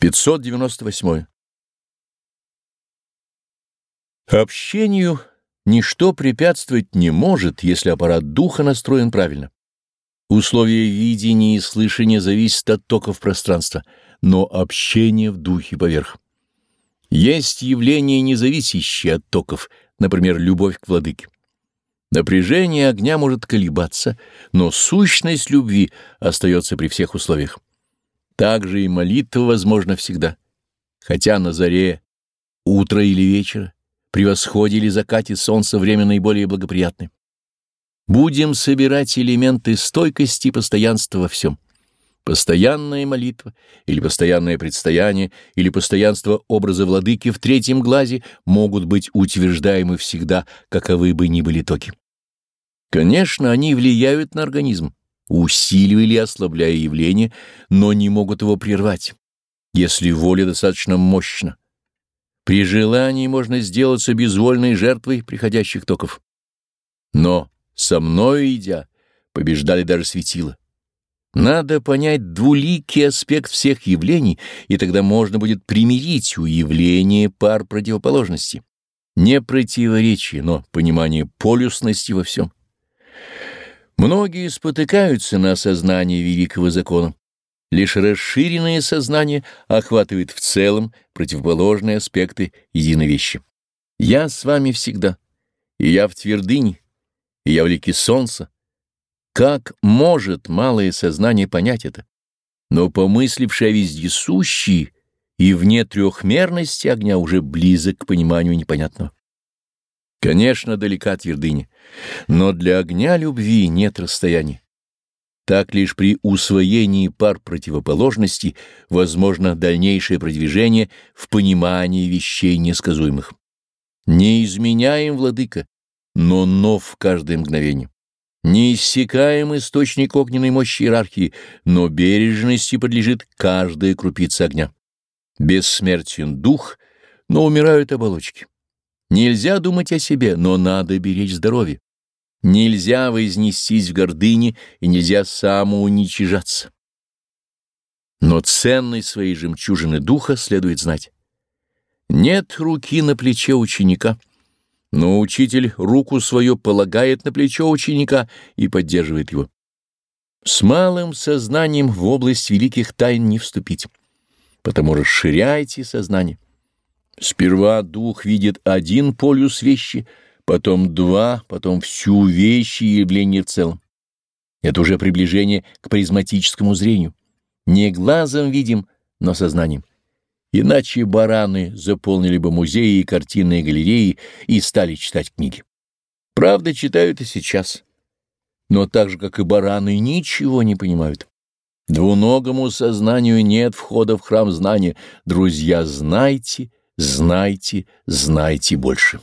598. Общению ничто препятствовать не может, если аппарат духа настроен правильно. Условия видения и слышания зависят от токов пространства, но общение в духе поверх. Есть явления, не зависящие от токов, например, любовь к владыке. Напряжение огня может колебаться, но сущность любви остается при всех условиях. Также и молитва возможна всегда, хотя на заре, утро или вечера, при восходе или закате солнца время наиболее благоприятное. Будем собирать элементы стойкости и постоянства во всем. Постоянная молитва или постоянное предстояние или постоянство образа владыки в третьем глазе могут быть утверждаемы всегда, каковы бы ни были токи. Конечно, они влияют на организм, усиливая или ослабляя явление, но не могут его прервать, если воля достаточно мощна. При желании можно сделаться безвольной жертвой приходящих токов. Но со мною идя, побеждали даже светила. Надо понять двуликий аспект всех явлений, и тогда можно будет примирить у явления пар противоположности. Не противоречие, но понимание полюсности во всем. Многие спотыкаются на осознании великого закона. Лишь расширенное сознание охватывает в целом противоположные аспекты единой вещи. Я с вами всегда, и я в твердыне, и я в лике солнца. Как может малое сознание понять это? Но помысливший о вездесущий и вне трехмерности огня уже близок к пониманию непонятного. Конечно, далека твердыня, но для огня любви нет расстояния. Так лишь при усвоении пар противоположностей возможно дальнейшее продвижение в понимании вещей несказуемых. Не изменяем, владыка, но нов каждое мгновение. Не иссякаем источник огненной мощи иерархии, но бережности подлежит каждая крупица огня. Бессмертен дух, но умирают оболочки. Нельзя думать о себе, но надо беречь здоровье. Нельзя вознестись в гордыне и нельзя самоуничижаться. Но ценность своей жемчужины духа следует знать. Нет руки на плече ученика, но учитель руку свою полагает на плечо ученика и поддерживает его. С малым сознанием в область великих тайн не вступить, потому расширяйте сознание. Сперва дух видит один полюс вещи, потом два, потом всю вещи и явление в целом. Это уже приближение к призматическому зрению. Не глазом видим, но сознанием. Иначе бараны заполнили бы музеи и картинные галереи и стали читать книги. Правда, читают и сейчас. Но так же, как и бараны, ничего не понимают. Двуногому сознанию нет входа в храм знания. Друзья, знайте — Знайте, знайте больше.